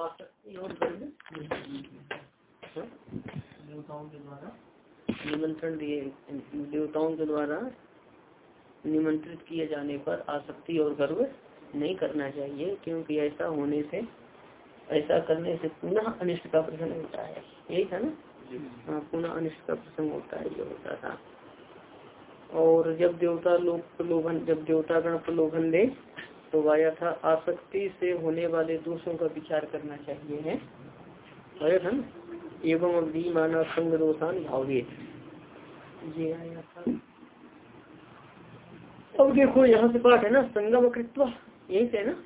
आसक्ति और देवताओं के द्वारा निमंत्रण दिए देवताओं के द्वारा निमंत्रित किए जाने पर आसक्ति और गर्व नहीं करना चाहिए क्योंकि ऐसा होने से ऐसा करने से पुनः अनिष्ट का प्रसंग होता है। यही था ना? हाँ पुनः अनिष्ट का प्रसंग होता है ये होता था। और जब देवता लोग प्रलोभन जब देवता गण प्रलोभन दे तो वाया था, आसक्ति से होने वाले दोषों का विचार करना चाहिए, है? वाया था एवं अवधि माना संग दोषान भावे ये आया था। अब देखो, यहाँ से पाठ है ना, संगम कृत्व, यही से है ना?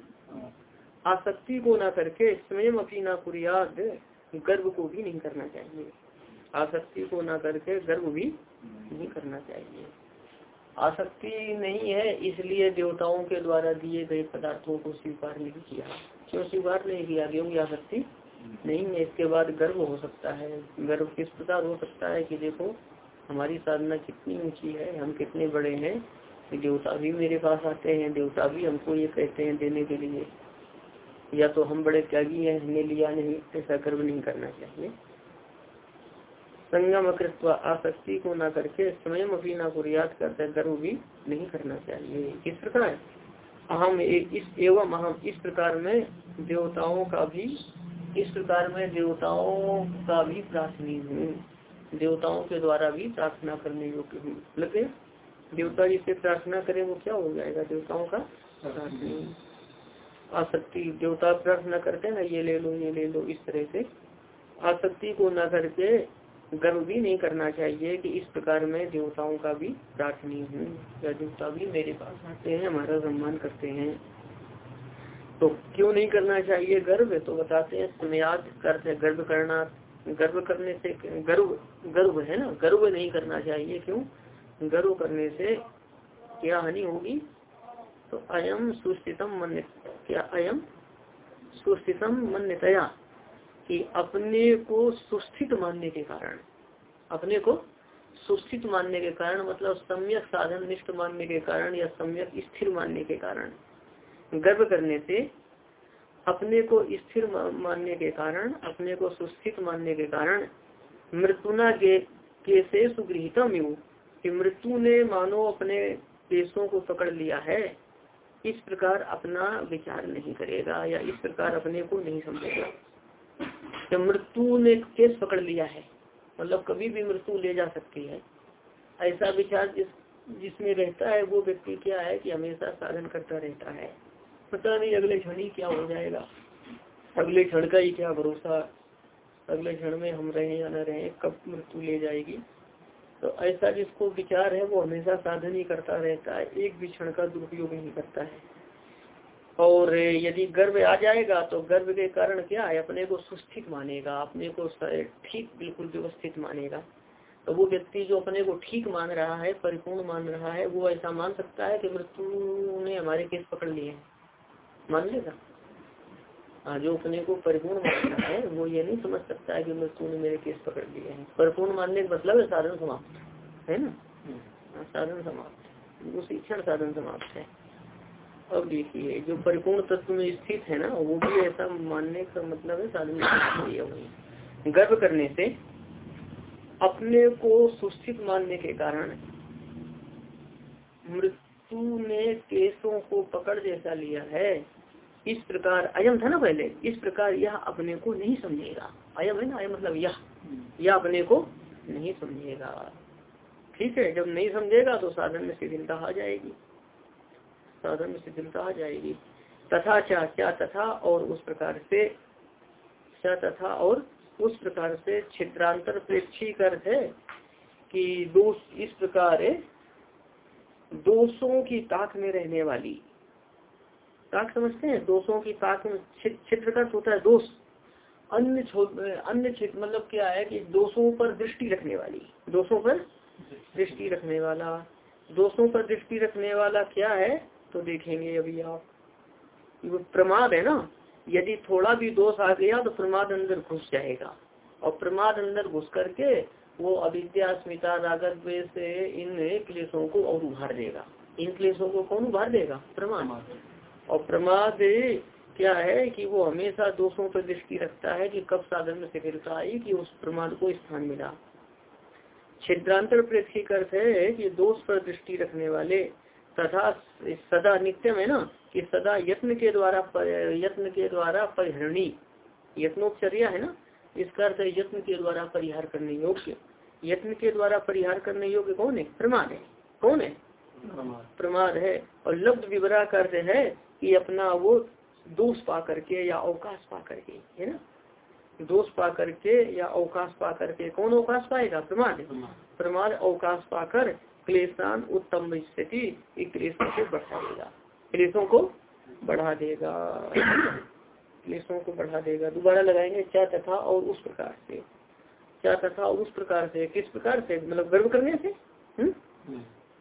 आसक्ति को ना करके, स्वयं अपनी ना कुरियाद, गर्व को भी नहीं करना चाहिए। आसक्ति को ना करके गर्व भी नहीं करना चाहिए। आसक्ति नहीं है, इसलिए देवताओं के द्वारा दिए गए पदार्थों को स्वीकार नहीं किया। क्यों स्वीकार नहीं किया? क्योंकि आसक्ति नहीं है? इसके बाद गर्व हो सकता है। गर्व किस प्रकार हो सकता है कि देखो, हमारी साधना कितनी ऊँची है, हम कितने बड़े हैं कि देवता भी मेरे पास आते हैं, देवता भी हमको ये कहते हैं देने के लिए। या तो हम बड़े त्यागी हैं, हमने लिया नहीं, ऐसा गर्व नहीं करना चाहिए। संगम कृत्व आसक्ति को ना करके स्वयं अपनी ना को याद करते, गर्व भी नहीं करना चाहिए। किस प्रकार अहम इस एवं अहम इस प्रकार में देवताओं का भी, इस प्रकार में देवताओं का भी प्रार्थनीय हूँ। देवताओं के द्वारा भी प्रार्थना करने योग्य हूँ। लगे? देवता जिससे प्रार्थना करें वो क्या हो जाएगा? देवताओं का प्रार्थनीय आसक्ति, देवता प्रार्थना करते हैं ना ये ले लो, ये ले लो, इस तरह से। आसक्ति को न करके गर्व भी नहीं करना चाहिए कि इस प्रकार में देवताओं का भी प्रार्थनी हूँ या देवता भी मेरे पास आते हैं, हमारा सम्मान करते हैं। तो क्यों नहीं करना चाहिए गर्व? तो बताते हैं सुमयाद करते गर्व करना, गर्व करने से गर्व गर्व है ना? गर्व नहीं करना चाहिए, क्यों? गर्व करने से क्या हानि होगी? तो अयम सुस्थितम मन क्या अयम सुस्थितम मन्यतया? कि अपने को सुस्थित मानने के कारण, अपने को सुस्थित मानने के कारण मतलब सम्यक साधन निष्ठ मानने के कारण या सम्यक स्थिर मानने के कारण, गर्व करने से अपने को स्थिर मानने के कारण, अपने को सुस्थित मानने के कारण, मृत्युना के कैसे सुगृहितम यू, कि मृत्यु ने मानो अपने पेशों को पकड़ लिया है, इस प्रकार अपना विचार नहीं करेगा या इस प्रकार अपने को नहीं समझेगा। जब मृत्यु ने केस पकड़ लिया है। मतलब कभी भी मृत्यु ले जा सकती है। ऐसा विचार जिस, जिसमें रहता है, वो व्यक्ति क्या है कि हमेशा साधन करता रहता है। पता नहीं अगले क्षण ही क्या हो जाएगा। अगले क्षण का ही क्या भरोसा। अगले क्षण में हम रहे या न रहे, कब मृत्यु ले जाएगी। तो ऐसा जिसको विचार है, वो हमेशा साधन ही करता रहता है। एक भी क्षण का दुरुपयोग नहीं करता है। और यदि गर्व आ जाएगा तो गर्व के कारण क्या है? अपने को सुस्थित मानेगा अपने को ठीक बिल्कुल व्यवस्थित मानेगा। तो वो व्यक्ति जो अपने को ठीक मान रहा है परिपूर्ण मान रहा है वो ऐसा मान सकता है कि मृत्यु ने हमारे केस पकड़ लिए मान लेगा? हाँ जो अपने को परिपूर्ण मानता है वो ये नहीं समझ सकता है कि मृत्यु ने मेरे केस पकड़ लिए हैं। परिपूर्ण मानने का मतलब है साधन समाप्त है ना? हाँ, साधन समाप्त। वो शिक्षण साधन समाप्त है। अब देखिए, जो परिपूर्ण तत्व में स्थित है ना, वो भी ऐसा मानने का मतलब है, साधन गर्व करने से अपने को सुस्थित मानने के कारण मृत्यु ने केसों को पकड़ जैसा लिया है। इस प्रकार अयम था ना पहले, इस प्रकार यह अपने को नहीं समझेगा। अयम है ना, अयम मतलब यह। यह अपने को नहीं समझेगा। ठीक है, जब नहीं समझेगा तो साधन में शिथिलता आ जाएगी। साधन शिथिलता आ जाएगी। तथा क्या क्या तथा और उस प्रकार से क्या तथा और उस प्रकार से छिद्रांतर प्रेक्षी कर है कि दोष इस प्रकार दोषों की ताक में रहने वाली। ताक समझते हैं? दोषों की ताक में छिद्र का होता है दोष। अन्य अन्य मतलब क्या है कि दोषों पर दृष्टि रखने वाली। दोषों पर दृष्टि रखने वाला। दोषों पर दृष्टि रखने वाला क्या है? तो देखेंगे अभी आप। प्रमाद है ना? यदि थोड़ा भी दोष आ गया तो प्रमाद अंदर घुस जाएगा। और प्रमाद अंदर घुस करके वो अविद्या रागत से इन क्लेशों को और उभार देगा। इन क्लेशों को कौन उभार देगा? प्रमाद। और प्रमाद क्या है कि वो हमेशा दोषों पर दृष्टि रखता है कि कब साधन में सफलता आई कि उस प्रमाद को स्थान मिला। छिद्रांतर प्रेक्षिक अर्थ है कि दोष पर दृष्टि रखने वाले तथा सदा नित्यम है ना कि सदा यत्न के द्वारा यत्न के द्वारा परिहरणी यत्नोपचर्या है ना इसका अर्थ यत्न के द्वारा परिहार करने योग्य। यत्न के द्वारा परिहार करने योग्य कौन है? प्रमाद है। कौन है? प्रमाद। है। और लब्ध विवरा का अर्थ है कि अपना वो दोष पा करके या अवकाश पा करके है ना? दोष पा करके या अवकाश पा करके कौन अवकाश पाएगा? प्रमाद। प्रमाद अवकाश पाकर क्लेशान उत्तम स्थिति क्लेशों को बढ़ा देगा। क्लेशों को बढ़ा देगा। क्लेशों को बढ़ा देगा। दोबारा लगाएँगे क्या तथा और उस प्रकार से। क्या तथा और उस प्रकार से। किस प्रकार से? मतलब गर्व करने से? हम्म?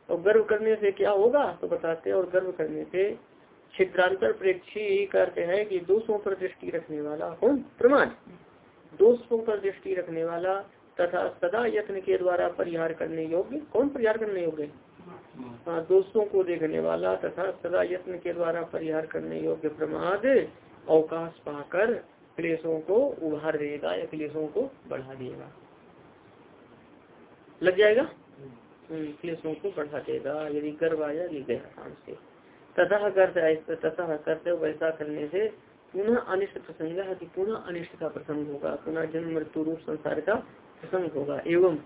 और गर्व करने से क्या होगा? तो बताते हैं। और गर्व करने से छिद्रांतर प्रेक्षी करते हैं कि दोषों पर दृष्टि रखने वाला कौन? प्रमाण। दोषों पर दृष्टि रखने वाला तथा सदा यत्न के द्वारा परिहार करने योग्य। कौन परिहार करने योग्य? हाँ दोस्तों को देखने वाला तथा सदा यत्न के द्वारा परिहार करने योग्य प्रमाद अवकाश पाकर क्लेशों को उभार देगा या क्लेशों को बढ़ा देगा। लग जाएगा? हम्म, क्लेशों को बढ़ा देगा यदि गर्व आया गया से। तथा करते तथा करते वैसा करने से पुनः अनिष्ट प्रसंग है कि पुनः अनिष्ट का प्रसंग होगा पुनः जन्म मृत्यु रूप संसार का प्रसंग होगा। एवं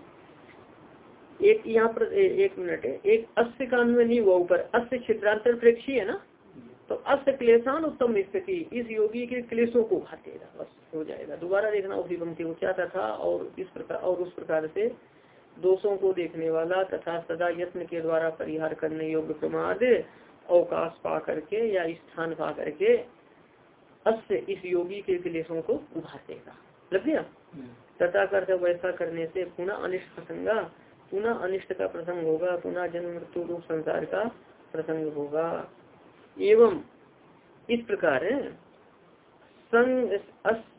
एक यहाँ पर ए, एक मिनट है एक अस्य कान में नहीं हुआ ऊपर। अस्य क्षेत्रांतर प्रेक्षी है ना? तो अस्य क्लेशान उत्तम स्थिति। इस योगी के क्लेशों को उभा बस हो जाएगा। दोबारा देखना उसी पंक्ति को क्या था और इस प्रकार और उस प्रकार से दोषों को देखने वाला तथा सदा यत्न के द्वारा परिहार करने योग्य प्रमाद अवकाश पा करके या स्थान पा करके अस्य इस योगी के क्लेशों को उभार देगा लग गया? हम्म। तथा करते वैसा करने से पुनः अनिष्ट प्रसंगा, पुनः अनिष्ट का प्रसंग होगा, पुनः जन्म मृत्यु रूप संसार का प्रसंग होगा। एवं इस प्रकार संग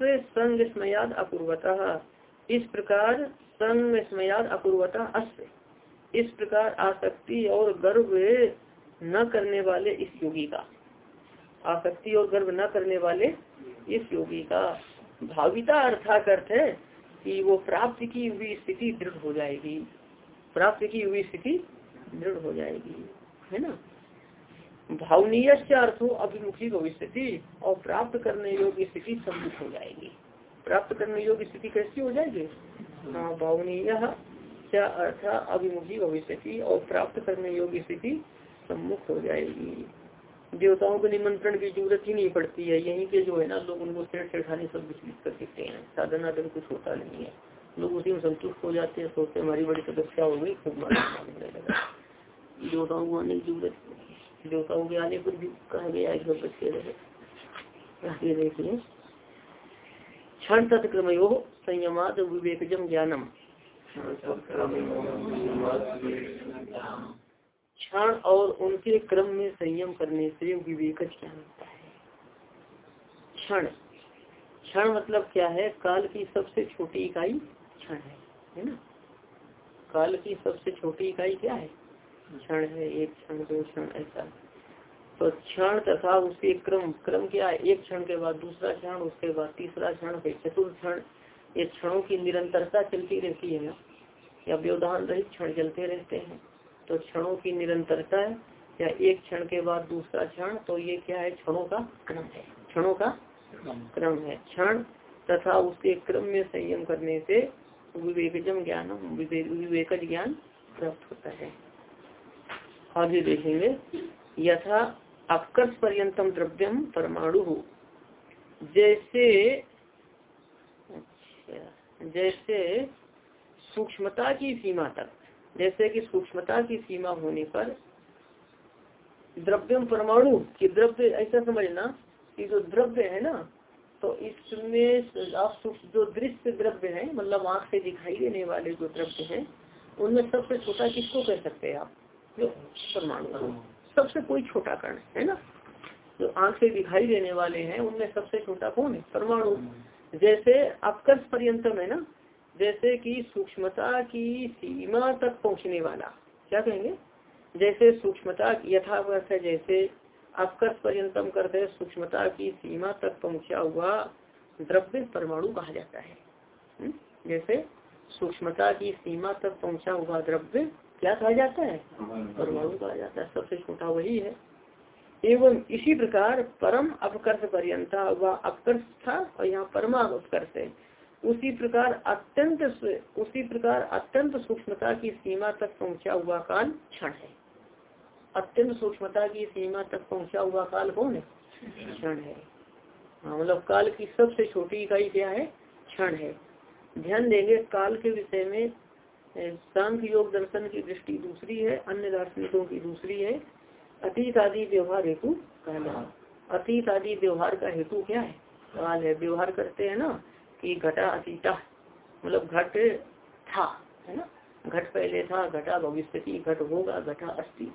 संग स्मयाद अपूर्वता इस प्रकार संग स्मयाद अपूर्वता अस्य। इस प्रकार आसक्ति और गर्व न करने वाले इस योगी का। आसक्ति और गर्व न करने वाले इस योगी का। भाविता अर्थात अर्थ है कि वो प्राप्त की हुई स्थिति दृढ़ हो जाएगी। प्राप्त की हुई स्थिति दृढ़ हो जाएगी। है ना? भावनीय से अर्थ अभिमुखी भविष्य और प्राप्त करने योग्य स्थिति सम्मुख हो जाएगी। प्राप्त करने योग्य स्थिति कैसी हो जाएगी? हाँ भावनीय क्या अर्थ अभिमुखी भविष्य और प्राप्त करने योग्य स्थिति सम्मुख हो जाएगी। देवताओं को निमंत्रण की ज़रूरत ही नहीं पड़ती है। यहीं के जो है ना, लोग उनको छेड़ छेड़खानी सब विचलित कर देते हैं। साधन आदन कुछ होता नहीं है। लोग उसी में संतुष्ट हो जाते हैं, सोचते हमारी बड़ी तपस्या हो गई, खूब देवताओं को आने की ज़रूरत देवताओं के आने पर भी कहा गया है बच्चे रहे। देखिए। क्षण तत्क्रम संयमात विवेकजम ज्ञानम। क्षण और उनके क्रम में संयम करने से विवेक ज्ञान होता है। क्षण। क्षण मतलब क्या है? काल की सबसे छोटी इकाई क्षण है है ना? काल की सबसे छोटी इकाई क्या है? क्षण है, एक क्षण, दो क्षण, ऐसा। तो क्षण तथा उसके क्रम। क्रम क्या है? एक क्षण के बाद दूसरा क्षण, उसके बाद तीसरा क्षण, फिर चतुर्थ क्षण। ये क्षणों की निरंतरता चलती रहती है ना? या व्यवधान रहित क्षण चलते रहते हैं। तो क्षणों की निरंतरता है या एक क्षण के बाद दूसरा क्षण तो ये क्या है? क्षणों का क्रम है। क्षणों का क्रम। है। क्षण तथा उसके क्रम में संयम करने से विवेकजम ज्ञान विवेक ज्ञान प्राप्त होता है। आगे देखेंगे। यथा अपकर्ष पर्यतम द्रव्यम परमाणु। हो जैसे अच्छा जैसे सूक्ष्मता की सीमा तक। जैसे कि सूक्ष्मता की सीमा होने पर द्रव्यम परमाणु की द्रव्य, ऐसा समझना कि जो द्रव्य है ना तो इसमें आप जो दृश्य द्रव्य है मतलब आँख से दिखाई देने वाले जो द्रव्य है, उनमें सबसे छोटा किसको कह सकते हैं आप? जो परमाणु सबसे कोई छोटा कण है ना? जो आँख से दिखाई देने वाले हैं, उनमें सबसे छोटा कौन है? परमाणु। जैसे अपकर्ष पर्यंतम है ना जैसे कि सूक्ष्मता की सीमा तक पहुँचने वाला। क्या कहेंगे? जैसे सूक्ष्मता यथावर्थ है जैसे अपकर्ष पर्यंतम करते सूक्ष्मता की सीमा तक पहुँचा हुआ द्रव्य परमाणु कहा जाता है। हम्म? जैसे सूक्ष्मता की सीमा तक पहुँचा हुआ द्रव्य क्या कहा जाता है? परमाणु। कहा जाता है। सबसे छोटा वही है। एवं इसी प्रकार परम अपकर्ष पर्यंता व अपकर्ष था और यहाँ परमा अपकर्ष है। उसी प्रकार अत्यंत उसी प्रकार अत्यंत सूक्ष्मता की सीमा तक पहुँचा हुआ काल क्षण है। अत्यंत सूक्ष्मता की सीमा तक पहुँचा हुआ काल कौन है? क्षण है। हाँ मतलब काल की सबसे छोटी इकाई क्या है? क्षण है। ध्यान देंगे काल के विषय में सांख्य योग दर्शन की दृष्टि दूसरी है अन्य दार्शनिकों की दूसरी है। अतीत आदि व्यवहार हेतु कहना। अतीत आदि व्यवहार का हेतु क्या है? काल है। व्यवहार करते हैं ना। कि घटा अतीता मतलब घट था, है ना? घट पहले था, घटा भविष्य घट होगा, घटा अस्थि।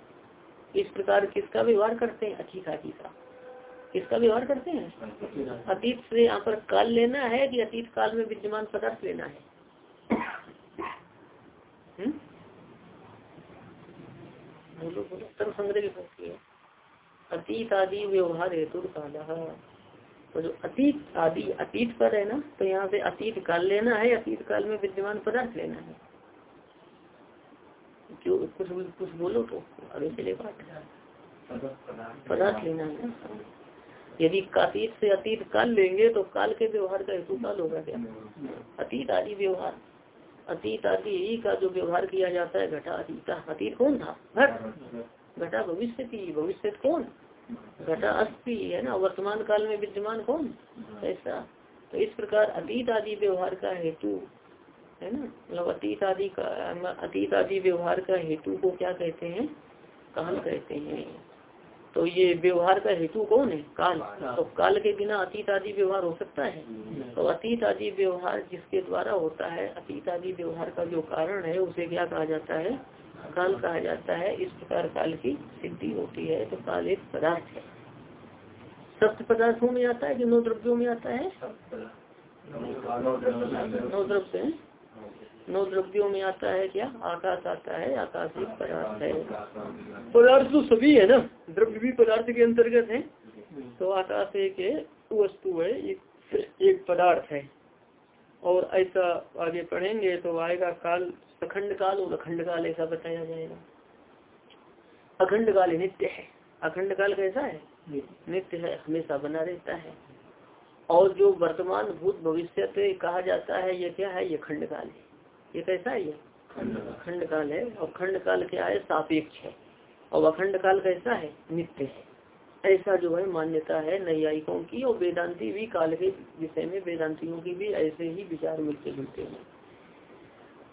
इस प्रकार किसका व्यवहार करते हैं? आदि का। किसका व्यवहार करते हैं? अतीत से यहाँ पर काल लेना है कि अतीत काल में विद्यमान पदार्थ लेना है? हम्म? बोलो बोलो सर्व संग्रह की अतीत आदि व्यवहार हेतु काल। तो जो अतीत, आदि अतीत पर है ना तो यहाँ से अतीत काल लेना है, अतीत काल में विद्यमान पदार्थ लेना है। जो कुछ कुछ बोलो तो आगे चले बात पदार्थ लेना है। यदि अतीत से अतीत काल लेंगे तो काल के व्यवहार का हेतु काल होगा क्या? अतीत आदि व्यवहार। अतीत आदि का जो व्यवहार किया जाता है, घटा अतीता। अतीत कौन था? घट। घटा भविष्य की, भविष्य कौन? घटा अस्थि है ना वर्तमान काल में विद्यमान कौन? ऐसा। तो इस प्रकार अतीत आदि व्यवहार का हेतु है ना? मतलब अतीत आदि का अतीत आदि व्यवहार का हेतु को क्या कहते हैं? काल कहते हैं। तो ये व्यवहार का हेतु कौन है? काल। तो काल के बिना अतीत आदि व्यवहार हो सकता है। तो अतीत आदि व्यवहार जिसके द्वारा होता है अतीत आदि व्यवहार का जो कारण है उसे क्या कहा जाता है? काल कहा जाता है, इस प्रकार काल की सिद्धि होती है तो काल एक पदार्थ है। सप्त पदार्थों में आता है कि नौ द्रव्यों में आता है? नौ द्रव्य नौ द्रव्यों में आता है क्या? आकाश आता है, आकाश एक पदार्थ है। पदार्थ तो सभी है ना? द्रव्य भी पदार्थ के अंतर्गत है। तो आकाश एक वस्तु है एक पदार्थ है। और ऐसा आगे पढ़ेंगे तो आएगा काल अखंड काल और अखंड काल ऐसा बताया जाएगा। अखंड काल नित्य है। अखंड काल कैसा है? नित्य। है हमेशा बना रहता है। और जो वर्तमान भूत भविष्य कहा जाता है ये क्या है? ये खंड काल है। ये कैसा है ये? खंड काल। है। और खंड काल क्या है सापेक्ष है। और अखंड काल कैसा है? नित्य है। ऐसा जो है मान्यता है नैयायिकों की और वेदांती भी काल के विषय में वेदांतियों की भी ऐसे ही विचार मिलते जुलते हैं।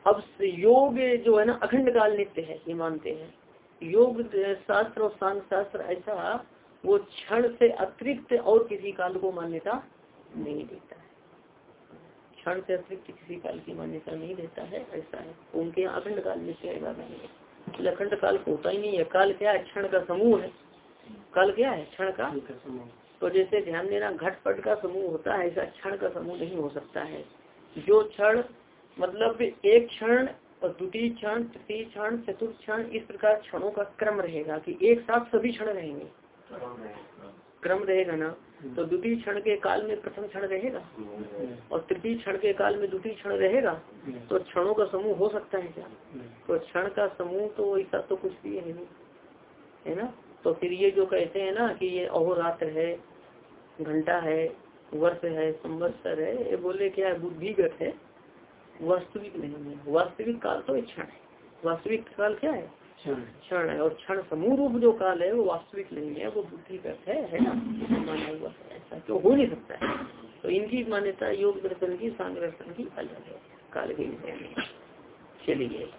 अब योग जो है ना, अखंड काल नित्य है, ये मानते हैं। योग शास्त्र और सांग शास्त्र ऐसा वो क्षण से अतिरिक्त और किसी काल को मान्यता नहीं देता है। क्षण से अतिरिक्त किसी काल की मान्यता नहीं देता है, ऐसा है। उनके यहाँ अखंड काल नित्य है अखंड काल होता ही नहीं है। काल क्या क्षण का समूह है। काल क्या है? क्षण का? तो जैसे ध्यान देना घटपट का समूह होता है ऐसा क्षण का समूह नहीं हो सकता है। जो क्षण मतलब एक क्षण और द्वितीय क्षण तृतीय क्षण चतुर्थ क्षण इस प्रकार क्षणों का क्रम रहेगा कि एक साथ सभी क्षण रहेंगे। क्रम रहेगा। ना? तो द्वितीय क्षण के काल में प्रथम क्षण रहेगा? और तृतीय क्षण के काल में द्वितीय क्षण रहेगा? तो क्षणों का समूह हो सकता है क्या? तो क्षण का समूह तो ऐसा तो कुछ भी है नहीं। है ना? तो फिर ये जो कहते हैं ना कि ये अहोरात्र है घंटा है वर्ष है संवत्सर है ये बोले क्या बुद्धिगत है? वास्तविक नहीं है। वास्तविक काल तो क्षण है। वास्तविक काल क्या है? क्षण है। और क्षण समूह रूप जो काल है वो वास्तविक नहीं है वो बुद्धिगत है है ना? माना हुआ है। ऐसा तो हो नहीं सकता है। तो इनकी मान्यता योग दर्शन की सांग दर्शन की अलग है। काल के विषय में चलिए।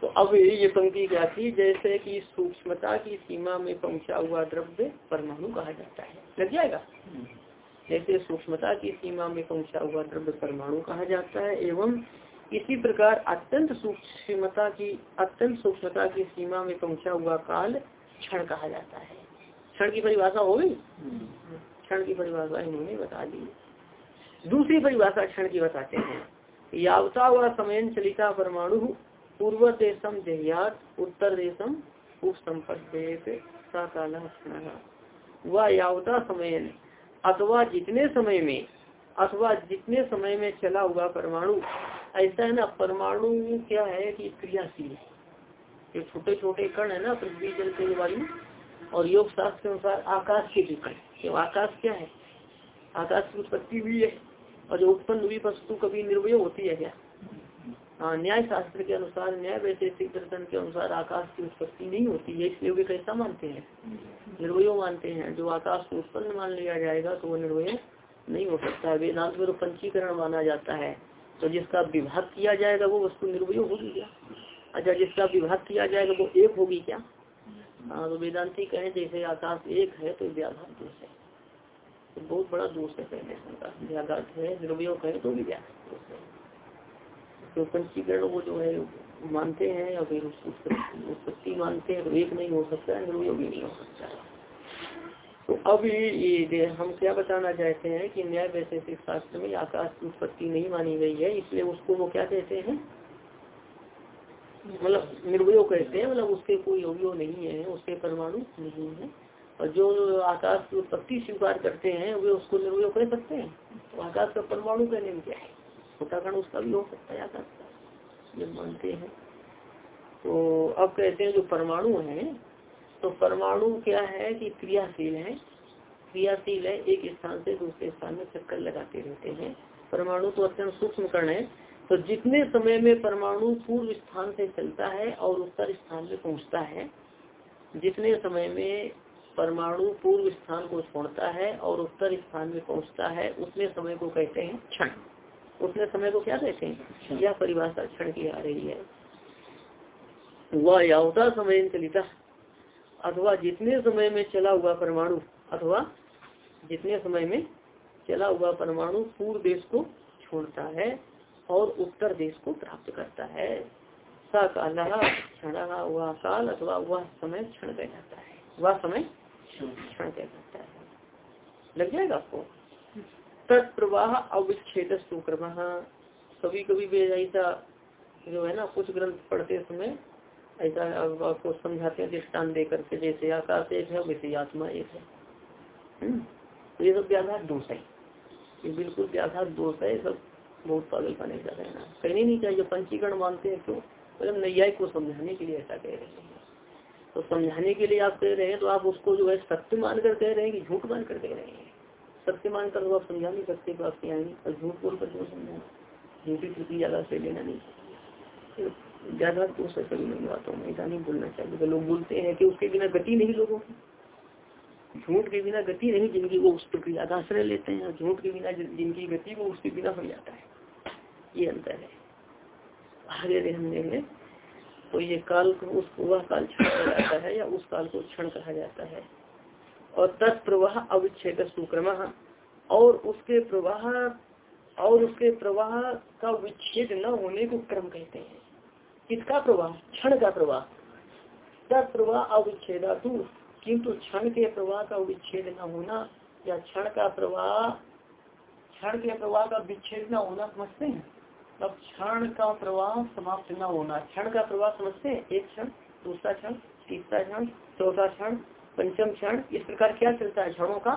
तो अब ये पंक्ति क्या थी? जैसे कि सूक्ष्मता की सीमा में पहुँचा हुआ द्रव्य परमाणु कहा जाता है। लग जाएगा? जैसे सूक्ष्मता की सीमा में पहुँचा हुआ द्रव्य परमाणु कहा जाता है, एवं इसी प्रकार अत्यंत सूक्ष्मता की, अत्यंत सूक्ष्मता की सीमा में पहुँचा हुआ काल क्षण कहा जाता है। क्षण की परिभाषा हो गई? क्षण की परिभाषा इन्होंने बता दी। दूसरी परिभाषा क्षण की बताते हैं। यावता व समय चलिता परमाणु पूर्व देशम जयात उत्तर देशम वह यावता समय अथवा जितने समय में, अथवा जितने समय में चला हुआ परमाणु, ऐसा है ना, परमाणु क्या है कि क्रियाशील है। जो छोटे छोटे कण है ना, पृथ्वी, जल तेज वायु, और योग शास्त्र के अनुसार आकाश के भी कण। क्यों? आकाश क्या है? आकाश की उत्पत्ति भी है, और जो उत्पन्न हुई वस्तु कभी निर्वय होती है क्या? न्याय शास्त्र के अनुसार, न्याय वैशेषिक दर्शन के अनुसार आकाश की उत्पत्ति नहीं होती है, इसलिए वे कैसा मानते हैं? निर्वयो मानते हैं। जो आकाश को उत्पन्न मान लिया जाएगा तो वो निर्वय नहीं हो सकता। है वेदांत में तो पंचीकरण माना जाता है। तो जिसका विभाग किया जाएगा, वो वस्तु निर्वय होगी क्या? अच्छा जिसका विभाग किया जाएगा, वो एक होगी क्या? हाँ तो वेदांति कहें, जैसे आकाश एक है तो व्याघात दोष है। तो बहुत बड़ा दोष है पहले का व्याघात है। निर्वय कहे तो भी व्याघात दोष है। तो पंचीकरण वो जो है, मानते हैं या फिर उत्पत्ति मानते हैं तो एक नहीं हो सकता है निर्वय भी नहीं हो सकता। है तो अब ये हम क्या बताना चाहते हैं कि न्याय वैशेषिक शास्त्र में आकाश की उत्पत्ति नहीं मानी गई है, इसलिए उसको वो क्या कहते हैं? मतलब निर्वयो कहते हैं मतलब उसके कोई अवयो नहीं है, उसके परमाणु नहीं है। और जो आकाश की उत्पत्ति स्वीकार करते हैं, वे उसको निर्वयो कह सकते हैं? तो आकाश का परमाणु कहने में क्या है? छोटा कण उसका भी हो सकता है आकाश का ये मानते हैं। तो अब कहते हैं जो परमाणु है तो परमाणु क्या है कि क्रियाशील है। क्रियाशील है, एक स्थान से दूसरे स्थान में चक्कर लगाते रहते हैं। परमाणु तो अत्यंत सूक्ष्म कर्ण है। तो जितने समय में परमाणु पूर्व स्थान से चलता है और उत्तर स्थान में पहुँचता है, जितने समय में परमाणु पूर्व स्थान को छोड़ता है और उत्तर स्थान में पहुँचता है, उतने समय को कहते हैं क्षण। उतने समय को क्या कहते हैं यह परिभाषा क्षण की आ रही है। वह यावता समय चलिता अथवा जितने समय में चला हुआ परमाणु अथवा जितने समय में चला हुआ परमाणु पूर्व देश को छोड़ता है और उत्तर देश को प्राप्त करता है। सकाल क्षण वह काल अथवा वह समय क्षण कह जाता है। वह समय क्षण कह जाता है। लग जाएगा आपको? तत्प्रवाह अविच्छेद सुक्रम। कभी कभी भी ऐसा जो है ना कुछ ग्रंथ पढ़ते समय ऐसा आपको समझाते हैं दृष्टान दे करके जैसे आकाश एक है वैसे आत्मा एक है। हम्म, तो ये सब व्याघात दोष है। ये बिल्कुल व्याघात दोष है सब बहुत पागल पाने का रहना कहने नहीं चाहिए पंचीकरण मानते हैं क्यों? मतलब नैयाय को समझाने के लिए ऐसा कह रहे हैं। तो समझाने के लिए आप कह रहे हैं तो आप उसको जो है सत्य मानकर कह रहे हैं कि झूठ मानकर कह रहे हैं। सत्य मानकर तो आप समझा नहीं सकते क्या है और झूठ बोलकर क्यों समझाना झूठी त्रुटि ज़्यादा से लेना नहीं ज़्यादा तो से कभी नहीं बातों में, ऐसा नहीं बोलना चाहिए। तो लोग बोलते हैं कि उसके बिना गति नहीं लोगों की। झूठ के बिना गति नहीं जिनकी वो उस प्रक्रिया का आश्रय लेते हैं, झूठ के बिना जिनकी गति वो उसके बिना हो जाता है। ये अंतर है। आगे रहने तो ये काल को उस, वह काल क्षण कहा जाता है या उस काल को क्षण कहा जाता है। और तत्प्रवाह अविच्छेद सुक्रम, और उसके प्रवाह, और उसके प्रवाह का विच्छेद न होने को क्रम कहते हैं। किसका प्रवाह? क्षण का प्रवाह। तत् प्रवाह अविच्छेदा तू किंतु क्षण के प्रवाह का विच्छेद न होना या क्षण का प्रवाह, क्षण के प्रवाह का विच्छेद न होना समझते हैं? अब क्षण का प्रवाह समाप्त न होना। क्षण का प्रवाह समझते हैं? एक क्षण, दूसरा क्षण, तीसरा क्षण, चौथा क्षण पंचम क्षण, इस प्रकार क्या चलता है? क्षणों का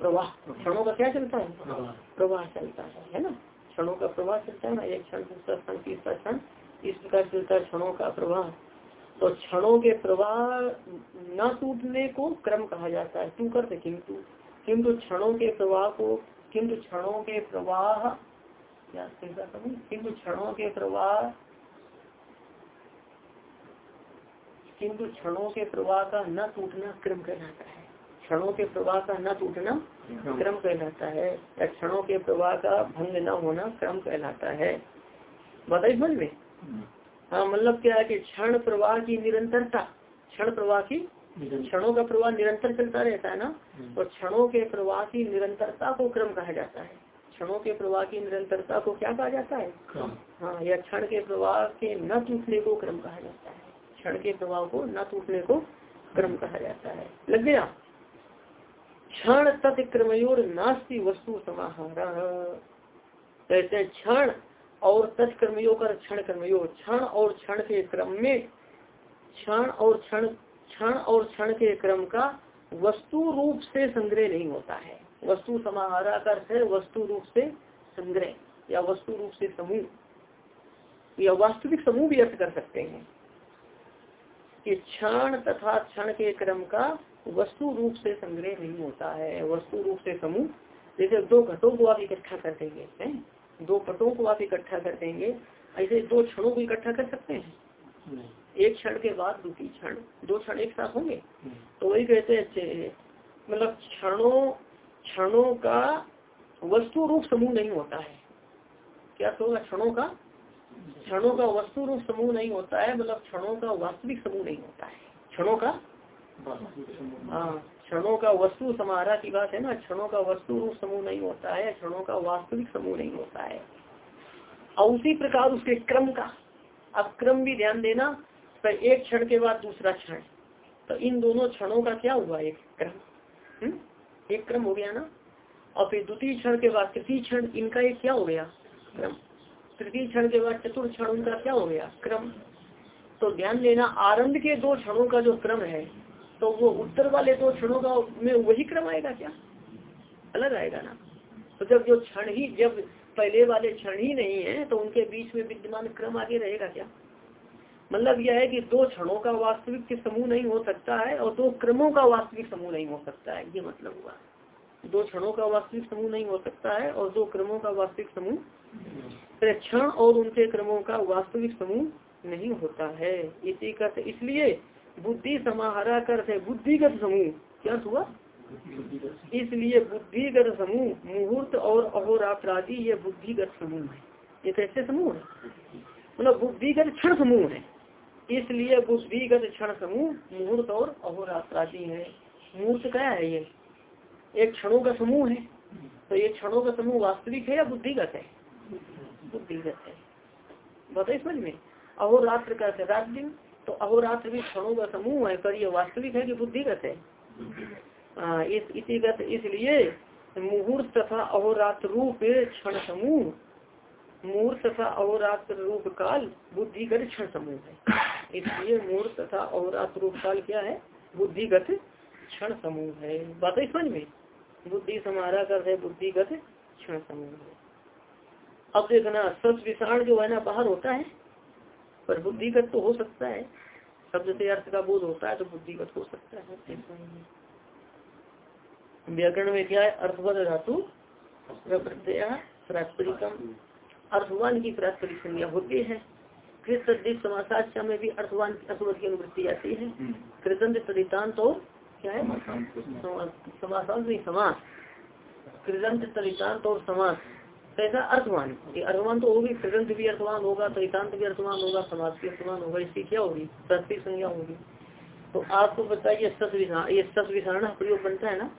प्रवाह। क्षणों का क्या चलता है? प्रवाह चलता है है ना? क्षणों का प्रवाह चलता है ना? एक क्षण, दूसरा क्षण, तीसरा क्षण, इस प्रकार चलता है क्षणों का प्रवाह। तो क्षणों के प्रवाह न टूटने को क्रम कहा जाता है। तू करते किंतु किंतु क्षणों के प्रवाह को, किंतु क्षणों के प्रवाह या किंतु क्षणों के प्रवाह किंतु क्षणों के प्रवाह का न टूटना क्रम कहलाता है। क्षणों के प्रवाह का न टूटना क्रम कहलाता है या क्षणों के प्रवाह का भंग न होना क्रम कहलाता है। बताइए समझ में। हाँ मतलब क्या है कि क्षण प्रवाह की निरंतरता क्षण प्रवाह की क्षणों का प्रवाह निरंतर चलता रहता है ना? हम्म। तो क्षणों के प्रवाह की निरंतरता को क्रम कहा जाता है। क्षणों के प्रवाह की निरंतरता को क्या कहा जाता है? हाँ या क्षण के प्रवाह के न टूटने को क्रम कहा जाता है। क्षण के प्रवाह को, न टूटने को क्रम कहा जाता है। लग गया? क्षण तत्क्रमयोर नास्ती वस्तु समाहार। कहते हैं क्षण और तत्कर्मयोग का क्षण कर्मयोग क्षण और क्षण के क्रम में, क्षण और क्षण क्षण और क्षण के क्रम का वस्तु रूप से संग्रह नहीं होता है। वस्तु समाहारा का अर्थ है वस्तु रूप से संग्रह या वस्तु रूप से समूह। या वास्तविक समूह भी अर्थ कर सकते हैं। कि क्षण तथा क्षण के क्रम का वस्तु रूप से संग्रह नहीं होता है। वस्तु रूप से समूह जैसे दो घटों को आप इकट्ठा कर देंगे है? दो पटों को आप इकट्ठा कर देंगे ऐसे दो क्षणों को इकट्ठा कर सकते हैं? एक क्षण के बाद दूसरी क्षण दो क्षण एक साथ होंगे? तो वही कहते हैं मतलब क्षणों क्षणों का वस्तु रूप समूह नहीं होता है। क्या होगा? क्षणों का क्षणों का वस्तु रूप समूह नहीं होता है मतलब क्षणों का वास्तविक समूह नहीं होता है। क्षणों का? हाँ क्षणों का वस्तु समारा की बात है ना क्षणों का वस्तु रूप समूह नहीं होता है क्षणों का वास्तविक समूह नहीं होता है। और उसी प्रकार उसके क्रम का। अब क्रम भी ध्यान देना तो एक क्षण के बाद दूसरा क्षण। तो इन दोनों क्षणों का क्या हुआ? एक क्रम। हम्म? एक क्रम हो गया ना? और फिर द्वितीय क्षण के बाद तृतीय क्षण इनका एक क्या हो गया? क्रम। तृतीय क्षण के बाद चतुर्थ क्षण उनका क्या हो गया? क्रम। तो ध्यान देना, आरंभ के दो क्षणों का जो क्रम है तो वो उत्तर वाले दो क्षणों का में वही क्रम आएगा क्या? अलग आएगा ना। तो जब जो क्षण ही, जब पहले वाले क्षण ही नहीं है तो उनके बीच में विद्यमान क्रम आगे रहेगा क्या? मतलब यह है कि दो क्षणों का वास्तविक समूह नहीं हो सकता है और दो क्रमों का वास्तविक समूह नहीं हो सकता है। ये मतलब हुआ। दो क्षणों का वास्तविक समूह नहीं हो सकता है और दो क्रमों का वास्तविक समूह क्षण और उनके क्रमों का वास्तविक समूह नहीं होता है। इसी का इसलिए बुद्धि समाहरा कर बुद्धिगत समूह, क्या हुआ? इसलिए बुद्धिगत समूह, मुहूर्त और अहोरात्र आदि ये बुद्धिगत समूह है। ये कैसे समूह है? मतलब बुद्धिगत क्षण समूह है। इसलिए बुद्धिगत क्षण समूह, मुहूर्त और अहोरात्रादि है। मुहूर्त क्या है ये? एक क्षणों का समूह है। तो ये क्षणों का समूह वास्तविक है या बुद्धिगत है? बुद्धिगत है। बताए समझ में? अहोरात्र का रात दिन तो अहोरात्र भी क्षणों का समूह है पर ये वास्तविक है कि बुद्धिगत है? आ, इस इसीगत इसलिए मुहूर्त तथा अहोरात्र रूप क्षण समूह। मूर्त तथा अहोरात्र रूप काल बुद्धिगत क्षण समूह है। इसलिए मूर्त तथा अवरात्र रूप काल क्या है? बुद्धिगत क्षण समूह है। बात है समझ में? बुद्धि समारा कर है बुद्धिगत क्षण समूह है। अब देखना सब विषाण जो है ना बाहर होता है पर बुद्धिगत तो हो सकता है। शब्द से अर्थ का बोध होता है तो बुद्धिगत हो सकता है व्याकरण में क्या है? अर्थवत धातु प्रत्यय अर्थवान की प्रास्परिक संज्ञा होती है। कृत सदृश समासाच्या में भी अर्थवान की अर्थवत की अनुवृत्ति आती है। हम्म। कृतंत तरितांत और क्या है? समासांत। नहीं समास कृतंत तरितांत और समास कैसा अर्थवान ये अर्थवान तो होगी कृतंत भी अर्थवान होगा तरितांत भी अर्थवान होगा समाज भी अर्थवान होगा इसकी क्या होगी? प्रास्परिक संज्ञा होगी। तो आपको बताइए विधान ये सत विधारणा प्रयोग बनता है ना।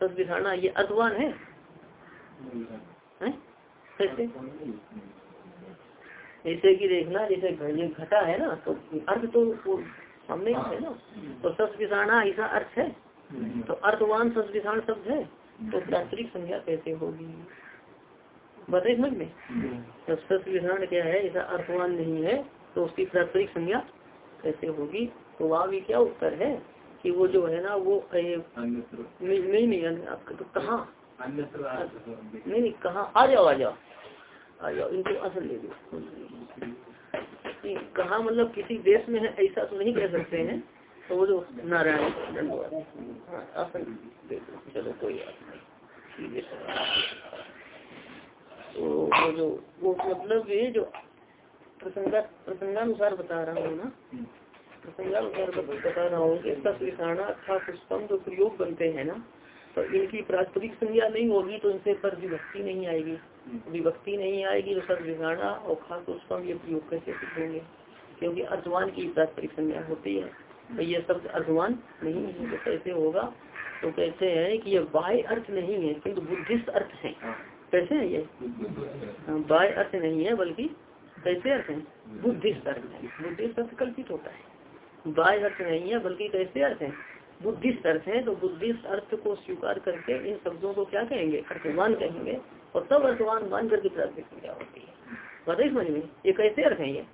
सत विधारणा ये अर्थवान है, ऐसे की देखना जैसे ये घटा है ना तो अर्थ तो सामने है ना। तो सस विषाणा ऐसा अर्थ है? तो अर्थवान सस विषाण शब्द है? तो प्रास्तरिक संज्ञा कैसे होगी? बताए समझ में? तो सस विषाण क्या है? ऐसा अर्थवान नहीं है तो उसकी प्रास्तरिक संज्ञा कैसे होगी? तो वहाँ भी क्या उत्तर है कि वो जो है ना वो नहीं नहीं नहीं तो कहाँ नहीं नहीं कहाँ? आ जाओ आ जाओ। आ जाओ इनको असल ले दो। कहा मतलब किसी देश में है ऐसा तो नहीं कह सकते हैं। तो वो जो नारायण हाँ, चलो कोई बात नहीं। वो जो वो मतलब ये जो प्रसंगा प्रसंगानुसार बता रहा हूँ ना। प्रसंगानुसार बता रहा हूँ कि सत्विषाणा अथा पुष्पम जो प्रयोग बनते हैं ना। तो इनकी प्रास्परिक संज्ञा नहीं होगी तो इनसे पर विभक्ति नहीं आएगी। विभक्ति नहीं आएगी तो सब विगाड़ा और खास उसका ये प्रयोग कैसे सिद्ध होंगे? क्योंकि अर्थवान की प्रास्परिक संज्ञा होती है। तो ये शब्द अर्थवान नहीं है। तो कैसे होगा तो कहते हैं कि ये बाह्य अर्थ नहीं है किंतु बुद्धिस्ट अर्थ है। कैसे है ये? बाय अर्थ नहीं है, बल्कि कैसे अर्थ है? बुद्धिस्ट अर्थ है। अर्थ कल्पित होता है। बाह्य अर्थ नहीं है, बल्कि कैसे अर्थ है? बुद्धिस्ट अर्थ है तो बुद्धिस्ट अर्थ को स्वीकार करके इन शब्दों को क्या कहेंगे? अर्थवान कहेंगे। और तब अर्थवान मान करके प्राथमिक क्या होती है? बताइए समझ में? ये कैसे अर्थ है ये?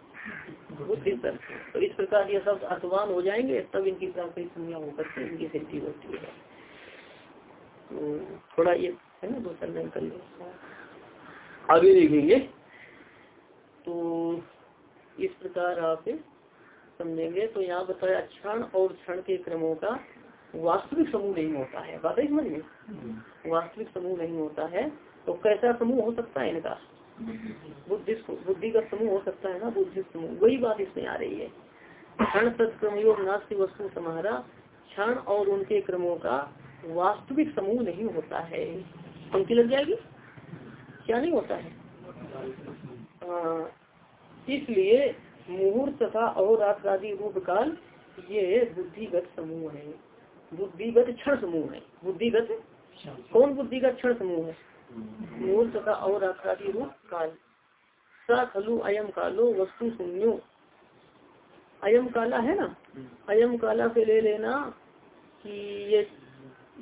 बुद्धि तर्क तो इस प्रकार ये सब अर्थवान हो जाएँगे, तब इनकी प्राकृतिक संज्ञा होकर इनकी सिद्धि होती है। तो थोड़ा ये है ना दो लाइन कर लो आगे देखेंगे। तो इस प्रकार आप समझेंगे। तो यहाँ बताया क्षण और क्षण के क्रमों का वास्तविक समूह नहीं होता है। बात है समझ में वास्तविक समूह नहीं होता है। तो कैसा समूह हो सकता है इनका? बुद्धि बुद्धि का समूह हो सकता है ना बुद्धि समूह। वही बात इसमें आ रही है। क्षण तत्क्रमयोग नास्ती वस्तु समारा क्षण और उनके क्रमों का वास्तविक समूह नहीं होता है। पंक्ति लग जाएगी। क्या नहीं होता है? इसलिए मुहूर्त तथा और आदि रूप काल ये बुद्धिगत समूह है। बुद्धिगत क्षण समूह है। बुद्धिगत कौन बुद्धिगत क्षण समूह है? मुहूर्त तथा और आदि रूप काल स खलु अयम कालो वस्तु शून्यो। अयम काला है ना? अयम काला से ले लेना कि ये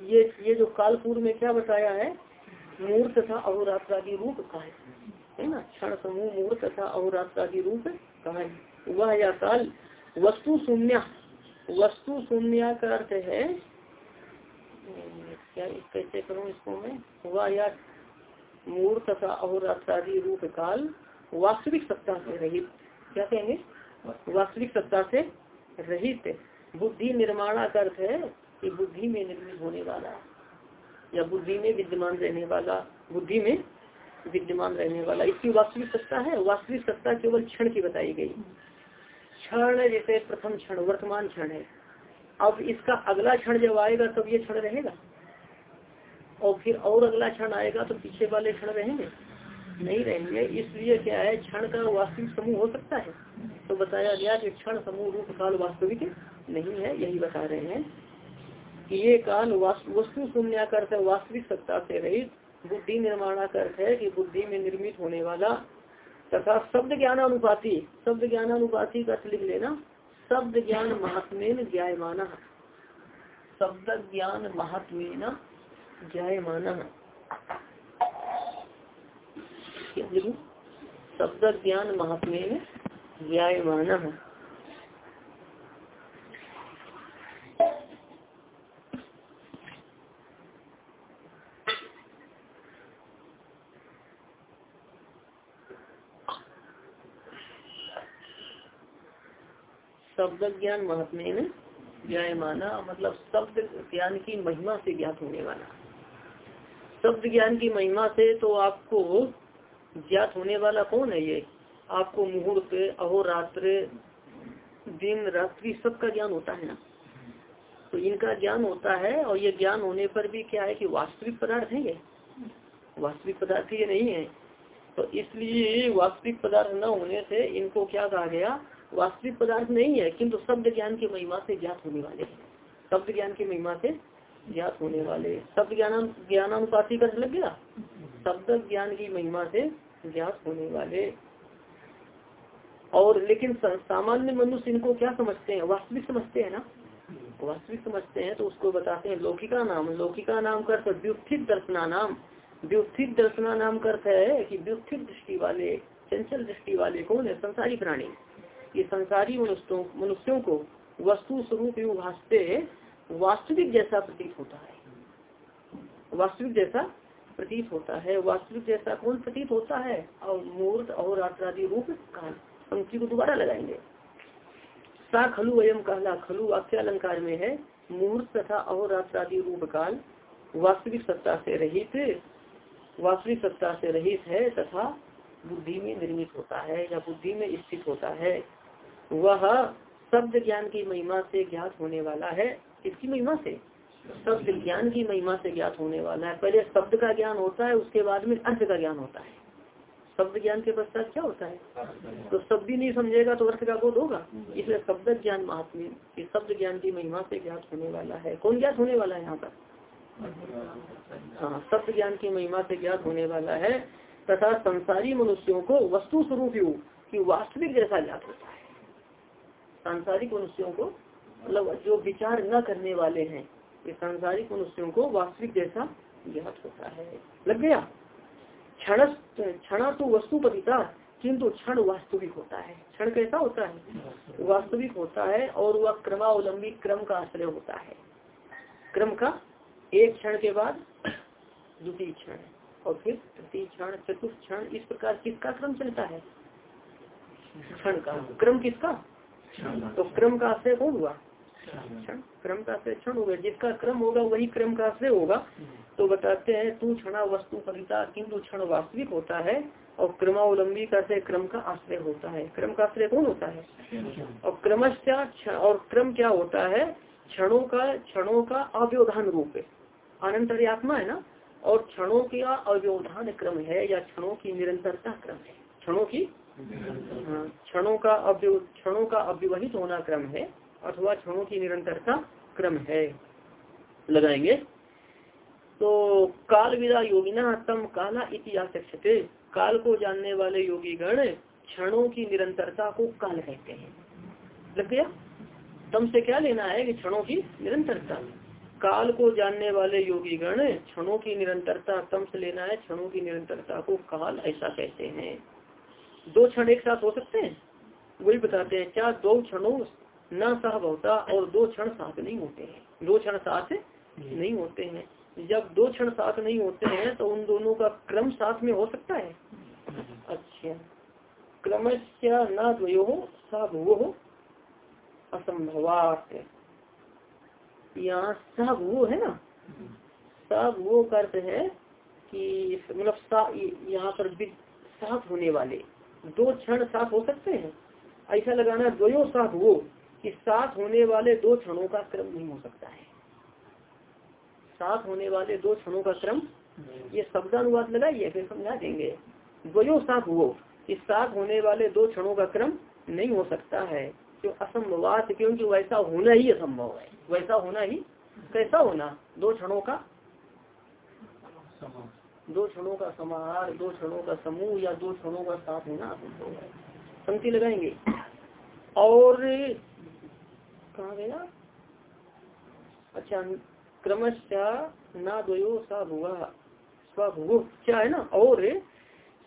ये ये जो काल पूर्व में क्या बताया है? मूर्त तथा अहोरात्रादि रूप का है है ना? क्षण समूह मूर्त तथा अहोरात्रादि रूप का है वह या काल वस्तु शून्य। वस्तु शून्य का अर्थ है क्या कैसे करूँ इसको मैं? वह या मूर्त तथा अहोरात्रादि रूप काल वास्तविक सत्ता से रहित। क्या कहेंगे? वास्तविक सत्ता से रहित। बुद्धि निर्माणा का अर्थ है कि बुद्धि में निर्मित होने वाला या बुद्धि में विद्यमान रहने वाला, बुद्धि में विद्यमान रहने वाला, इसकी वास्तविक सत्ता है। वास्तविक सत्ता केवल क्षण की बताई गई। क्षण जैसे प्रथम क्षण, वर्तमान क्षण है। अब इसका अगला क्षण जब आएगा, तब ये क्षण रहेगा? और फिर और अगला क्षण आएगा तो पीछे वाले क्षण रहेंगे? नहीं रहेंगे। इसलिए क्या है, क्षण का वास्तविक समूह हो सकता है। तो बताया गया कि क्षण समूह रूप काल वास्तविक नहीं है, यही बता रहे हैं। ये काल वस्तु शून्य अर्थ वास्तविक सत्ता से रहित, बुद्धि निर्माणा अर्थ है कि बुद्धि में निर्मित होने वाला तथा शब्द ज्ञान अनुपाति शब्द ज्ञान अनुपाति का लिख लेना, शब्द ज्ञान महात्मेन ज्ञायमाना। शब्द ज्ञान महात्मेन जायमाना शब्द ज्ञान महात्मे ज्ञायमाना। शब्द ज्ञान महात्मे ज्ञायमाना मतलब शब्द ज्ञान की महिमा से ज्ञात होने वाला। शब्द ज्ञान की महिमा से तो आपको ज्ञात होने वाला कौन है ये? आपको मुहूर्त, अहोरात्र, दिन, रात्रि सबका ज्ञान होता है ना? तो इनका ज्ञान होता है और ये ज्ञान होने पर भी क्या है कि वास्तविक पदार्थ है ये? वास्तविक पदार्थ ये नहीं है। तो इसलिए वास्तविक पदार्थ न होने से इनको क्या कहा गया? वास्तविक पदार्थ नहीं है, किंतु शब्द ज्ञान की महिमा से ज्ञात होने वाले शब्द ज्ञान की महिमा से ज्ञात होने वाले शब्द ज्ञान ज्ञानानुपाति का लग गया? शब्द ज्ञान की महिमा से ज्ञात होने वाले। और लेकिन सामान्य मनुष्य इनको क्या समझते हैं? वास्तविक समझते हैं ना? वास्तविक समझते हैं तो उसको बताते हैं लौकिका नाम। लौकिका नाम का अर्थ व्युत्थित दर्शना नाम। व्युत्थित दर्शना नाम का अर्थ है कि व्युत्थित दृष्टि वाले, चंचल दृष्टि वाले कौन है? संसारी प्राणी। ये संसारी मनुष्यों मनुष्यों को वस्तु स्वरूप एवं भाषते वास्तविक जैसा प्रतीत होता है। वास्तविक जैसा प्रतीत होता है। वास्तविक जैसा कौन प्रतीत होता है? और मूर्त और आत्रादि रूप काल पंक्ति को दोबारा लगाएँगे। सा खलु अयम कहला, खलु वाक्य अलंकार में है। मूर्त तथा और आत्रादि रूप काल वास्तविक सत्ता से रहित, वास्तविक सत्ता से रहित है तथा बुद्धि में निर्मित होता है या बुद्धि में स्थित होता है। वह शब्द ज्ञान की महिमा से ज्ञात होने वाला है। किसकी महिमा से? शब्द ज्ञान की महिमा से ज्ञात होने वाला है। पहले शब्द का ज्ञान होता है, उसके बाद में अर्थ का ज्ञान होता है। शब्द ज्ञान के पश्चात क्या होता है? तो शब्द ही नहीं समझेगा तो अर्थ का बोध होगा। इसलिए शब्द ज्ञान महात्म्य शब्द ज्ञान की महिमा से ज्ञात होने वाला है। कौन ज्ञात होने वाला है यहाँ पर? हाँ शब्द ज्ञान की महिमा से ज्ञात होने वाला है। तथा संसारी मनुष्यों को वस्तु स्वरूप की वास्तविक जैसा ज्ञात होता है। सांसारिक मनुष्यों को मतलब जो विचार न करने वाले हैं, ये सांसारिक मनुष्यों को वास्तविक जैसा ज्ञात होता है। लग गया? क्षण क्षणा तो वस्तु पतिता किंतु क्षण वास्तविक होता है। क्षण कैसा होता है? वास्तविक होता है और वह क्रमावलंबी क्रम का आश्रय होता है। क्रम का एक क्षण के बाद द्वितीय क्षण और फिर तृतीय क्षण, चतुर्थ क्षण, इस प्रकार किसका क्रम चलता है? क्षण का। क्रम किसका? तो क्रम का आश्रय कौन हुआ? क्षण। क्रम का आश्रय क्षण होगा जिसका क्रम होगा वही क्रम का आश्रय होगा। तो बताते हैं, तू क्षणा वस्तु कविता किंतु क्षण वास्तविक होता है और क्रमावलंबी का से क्रम का आश्रय होता है। क्रम का आश्रय कौन होता है? और क्रमश्चा और क्रम क्या होता है? क्षणों का क्षणों का अव्यवधान रूप है। आत्मा है ना? और क्षणों का अव्यवधान क्रम है या क्षणों की निरंतरता क्रम है। क्षणों की क्षणों का अव्यव क्षणों का अव्यवहित होना क्रम है, अथवा क्षणों की निरंतरता क्रम है। लगाएँगे। तो काल विदा योगिना तम काला इतिहास काल को जानने वाले योगी गण क्षणों की निरंतरता को काल कहते हैं। लग गया? तम से क्या लेना है कि क्षणों की निरंतरता? काल को जानने वाले योगी गण क्षणों की निरंतरता तम से लेना है, क्षणों की निरंतरता को काल ऐसा कहते हैं। दो क्षण एक साथ हो सकते हैं? वही बताते हैं, क्या दो क्षणों न सह होता और दो क्षण साथ नहीं होते हैं? दो क्षण साथ नहीं होते हैं। जब दो क्षण साथ नहीं होते हैं तो उन दोनों का क्रम साथ में हो सकता है? अच्छा। क्रमश्य न द्वयो हो असंभवात। यहाँ सभुवो है ना? सभुवो का अर्थ है कि मतलब यहाँ पर साथ होने वाले। दो क्षण साथ हो सकते हैं। ऐसा लगाना द्वयो साथ वो कि साथ होने वाले दो क्षणों का क्रम नहीं हो सकता है। साथ होने वाले दो क्षणों का क्रम ये शब्दानुवाद लगाइए फिर समझा देंगे। द्वयो साथ वो इस साथ होने वाले दो क्षणों का क्रम नहीं हो सकता है। जो असंभवात क्योंकि वैसा होना ही असंभव है। वैसा होना ही कैसा होना? दो क्षणों का दो क्षणों का समाहार दो क्षणों का समूह या दो क्षणों का साथ होना है। पंक्ति लगाएँगे। और कहा गया? अच्छा क्रमशः ना द्वयो सा भुआ क्या है ना? और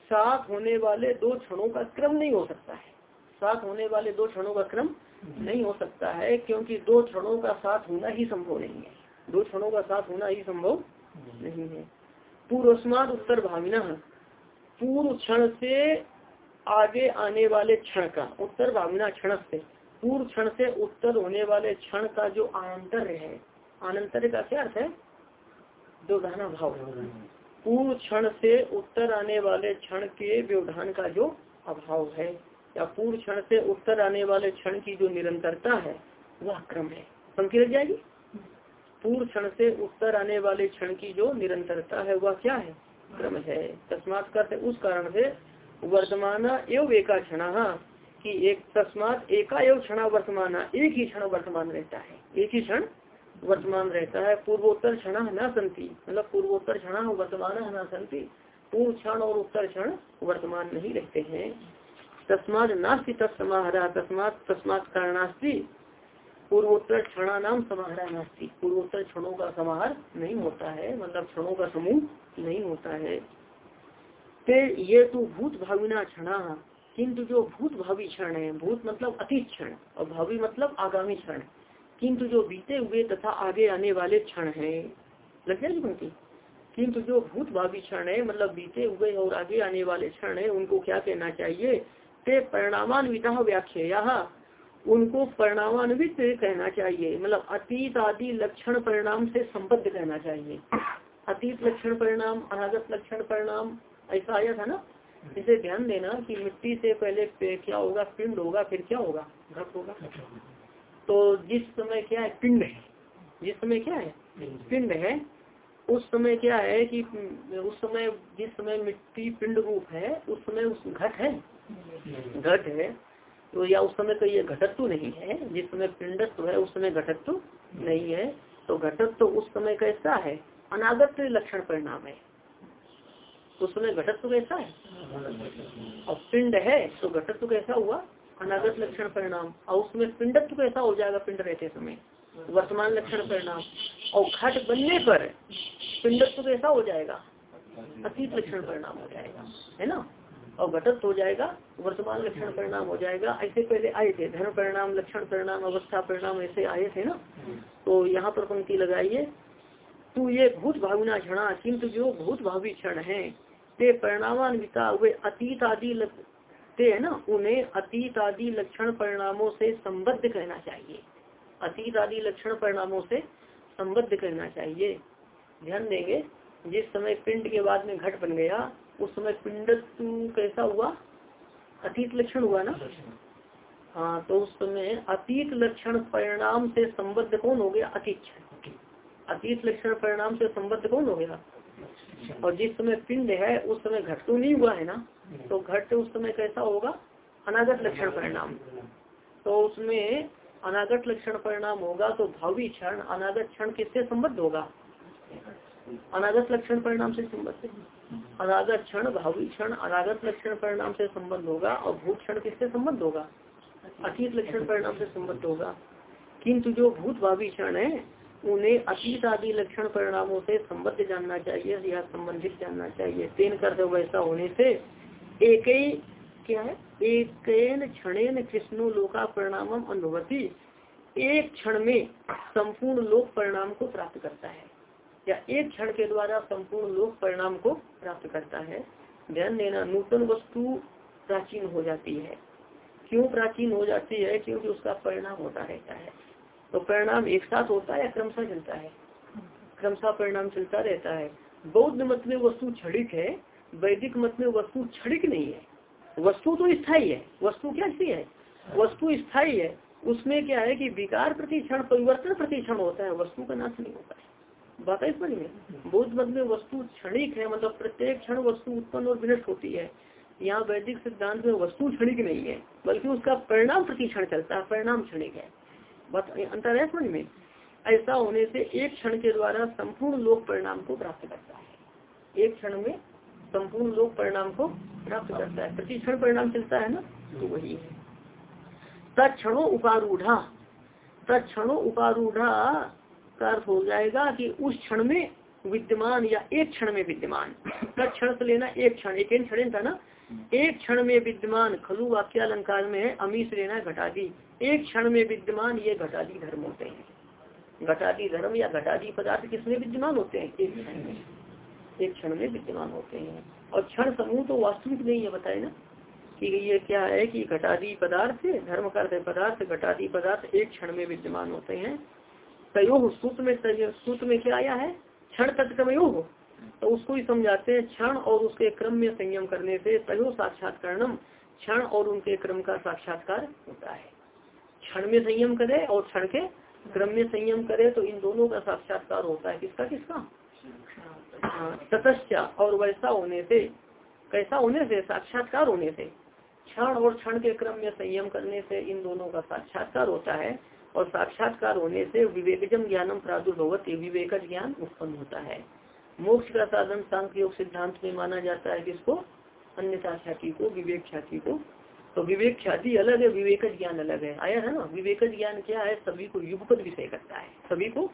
साथ होने वाले दो क्षणों का क्रम नहीं हो सकता है। साथ होने वाले दो क्षणों का क्रम नहीं हो सकता है क्योंकि दो क्षणों का साथ होना ही संभव नहीं है। दो क्षणों का साथ होना ही संभव नहीं है। पूर्वस्माद उत्तर भाविना पूर्व क्षण से आगे आने वाले क्षण का उत्तर भाविना क्षण से पूर्व क्षण से उत्तर होने वाले क्षण का जो आंतर है अनंतर का क्या अर्थ है? व्यवधान भाव पूर्व क्षण से उत्तर आने वाले क्षण के व्यवधान का जो अभाव है या पूर्व क्षण से उत्तर आने वाले क्षण की जो निरंतरता है वह क्रम है। पंक्ति लग जाएगी? पूर्व क्षण से उत्तर आने वाले क्षण की जो निरंतरता है, वह क्या है? क्रम है। तस्मात करते उस कारण से वर्तमान एवं एका क्षण की एक तस्मात एका एवं क्षण वर्तमान, एक ही क्षण वर्तमान रहता है। एक ही क्षण वर्तमान रहता है, पूर्वोत्तर क्षण न संति मतलब पूर्वोत्तर क्षण वर्तमान न संति पूर्व क्षण और उत्तर क्षण वर्तमान नहीं रहते हैं। तस्मात नास्ती तत्समाहरा, तस्मात तस्मात कारणास्ती पूर्वोत्तर क्षणा नाम समाहरा नास्ती। पूर्वोत्तर क्षणों का समाहार नहीं होता है मतलब क्षणों का समूह नहीं होता है। फिर ये तो भूत भाविना क्षण, किंतु जो भूत भावी क्षण है, भूत मतलब अतीत क्षण, और भावी मतलब आगामी क्षण। किंतु जो बीते हुए तथा आगे आने वाले क्षण है, लग जाएगी पंक्ति? किंतु जो भूत भावी क्षण है मतलब बीते हुए और आगे आने वाले क्षण है, उनको क्या कहना चाहिए? ते परिणामान्वित व्याख्या उनको परिणामान्वित कहना चाहिए। मतलब अतीत आदि लक्षण परिणाम से संबद्ध कहना चाहिए। अतीत लक्षण परिणाम, अनागत लक्षण परिणाम, ऐसा आया था ना? इसे ध्यान देना कि मिट्टी से पहले क्या होगा? पिंड होगा, फिर क्या होगा? घट होगा। तो जिस समय क्या है? पिंड है। जिस समय क्या है? पिंड है। उस समय क्या है कि, उस समय, जिस समय मिट्टी पिंड रूप है, उस समय उस घट है। घट है। तो या उस समय तो ये घटक तो नहीं है, जिस समय पिंडत्व है, उस समय घटक तो नहीं है। तो घटक तो उस समय कैसा है? अनागत लक्षण परिणाम है। उस समय घटक तो कैसा है? और पिंड है तो घटक तो कैसा हुआ? अनागत लक्षण परिणाम। और उसमें पिंडत्व कैसा हो जाएगा पिंड रहते समय? वर्तमान लक्षण परिणाम। और घट बनने पर पिंडत्व कैसा हो जाएगा? अतीत लक्षण परिणाम हो जाएगा। है ना? और घटत हो जाएगा, वर्तमान लक्षण परिणाम हो जाएगा। ऐसे पहले आए थे, धर्म परिणाम, लक्षण परिणाम, अवस्था परिणाम, ऐसे आए थे ना? तो यहाँ पर पंक्ति लगाइए। तू ये भूत भावना क्षणा, किंतु जो भूत भावी क्षण है, ते परिणामान्विता वे अतीत आदि ते है ना? उन्हें अतीत आदि लक्षण परिणामों से संबद्ध कहना चाहिए। अतीत आदि लक्षण परिणामों से संबद्ध कहना चाहिए। ध्यान देंगे, जिस समय पिंड के बाद में घट बन गया उस समय पिंड कैसा हुआ? अतीत लक्षण हुआ ना? हाँ तो उस समय अतीत लक्षण परिणाम से संबद्ध कौन हो गया? अतीत। अतीत लक्षण परिणाम से संबद्ध कौन हो गया? और जिस समय पिंड है, उस समय घट तो नहीं हुआ है ना? तो घट उस समय कैसा होगा? अनागत लक्षण परिणाम। तो उसमें अनागत लक्षण परिणाम होगा तो भावी क्षण, अनागत क्षण किससे संबद्ध होगा? अनागत लक्षण परिणाम से संबद्ध। अनागत क्षण, भावी क्षण, अनागत लक्षण परिणाम से संबंध होगा और भूत क्षण किससे संबंध होगा? अतीत लक्षण परिणाम से संबद्ध होगा। किंतु जो भूत, भावी क्षण है, उन्हें अतीत आदि लक्षण परिणामों से संबद्ध जानना चाहिए या संबंधित जानना चाहिए। तीन कर वैसा होने से एक ही क्या है? एक क्षण कृष्णो लोका परिणाम अनुभवती एक क्षण में संपूर्ण लोक परिणाम को प्राप्त करता है। या एक क्षण के द्वारा संपूर्ण लोक परिणाम को प्राप्त करता है। ध्यान देना, नूतन वस्तु प्राचीन हो जाती है। क्यों प्राचीन हो जाती है? क्योंकि उसका परिणाम होता रहता है। तो परिणाम एक साथ होता है क्रमशः चलता है? क्रमशः परिणाम चलता रहता है। बौद्ध मत में वस्तु क्षणिक है, वैदिक मत में वस्तु क्षणिक नहीं है। वस्तु तो स्थायी है। वस्तु क्या है? वस्तु स्थायी है। उसमें क्या है कि विकार प्रतिक्षण, परिवर्तन प्रतिक्षण होता है। वस्तु का नाश नहीं होता है। बात है समझ में? बौद्ध मत में वस्तु क्षणिक है मतलब प्रत्येक क्षण वस्तु उत्पन्न और विनष्ट होती है। यहाँ वैदिक सिद्धांत में वस्तु क्षणिक नहीं है, बल्कि उसका परिणाम प्रतिक्षण चलता है, परिणाम क्षणिक है। बात अंतर है समझ में? ऐसा होने से एक क्षण के द्वारा संपूर्ण लोक परिणाम को प्राप्त करता है। एक क्षण में संपूर्ण लोक परिणाम को प्राप्त करता है। प्रति क्षण परिणाम चलता है ना? तो वही है। तत्णों उपारूढ़ा। तत्णों उपारूढ़ा का अर्थ हो जाएगा कि उस क्षण में विद्यमान या एक क्षण में विद्यमान। का क्षण से लेना एक क्षण। एक क्षण था ना? एक क्षण में विद्यमान खलु वाक्य अलंकार में है, अमीश लेना घटादी। एक क्षण में विद्यमान ये घटादी धर्म होते हैं। घटादी धर्म या घटादी पदार्थ किसमें विद्यमान होते हैं? एक क्षण में। एक क्षण में विद्यमान होते हैं। और क्षण समूह तो वास्तविक नहीं है, बताए ना? कि ये क्या है कि घटादी पदार्थ, धर्म करते पदार्थ, घटादी पदार्थ एक क्षण में विद्यमान होते हैं। तयोग सूत्र में सूत्र में क्या आया है? क्षण तत्कमयोग तो उसको ही समझाते हैं क्षण और उसके क्रम में संयम करने से तयो साक्षात्करणम क्षण और उनके क्रम का साक्षात्कार होता है। क्षण में संयम करे और क्षण के क्रम में संयम करे तो इन दोनों का साक्षात्कार होता है। किसका किसका? हाँ, ततश्चा और वैसा होने से कैसा होने से? साक्षात्कार होने से। क्षण और क्षण के क्रम में संयम करने से इन दोनों का साक्षात्कार होता है। और साक्षात्कार होने से विवेकजम ज्ञानम प्रादुर्भवत विवेक ज्ञान उत्पन्न होता है। मोक्ष का साधन सांख्य योग सिद्धांत में माना जाता है किसको अन्यथा ख्याति को विवेक ख्याति को। तो विवेक ख्याति अलग है विवेक ज्ञान अलग है। आया है ना? विवेक ज्ञान क्या है? सभी को युगपद विषय करता है। सभी को?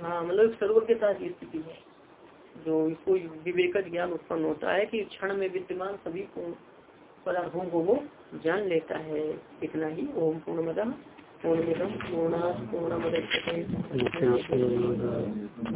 हाँ मतलब सर्वर के साथ स्थिति है। जो इसको विवेक ज्ञान उत्पन्न होता है कि क्षण में विद्यमान सभी को पदार्थों को वो जान लेता है। इतना ही ओम पूर्ण मदम पूर्ण पूर्णा पूर्ण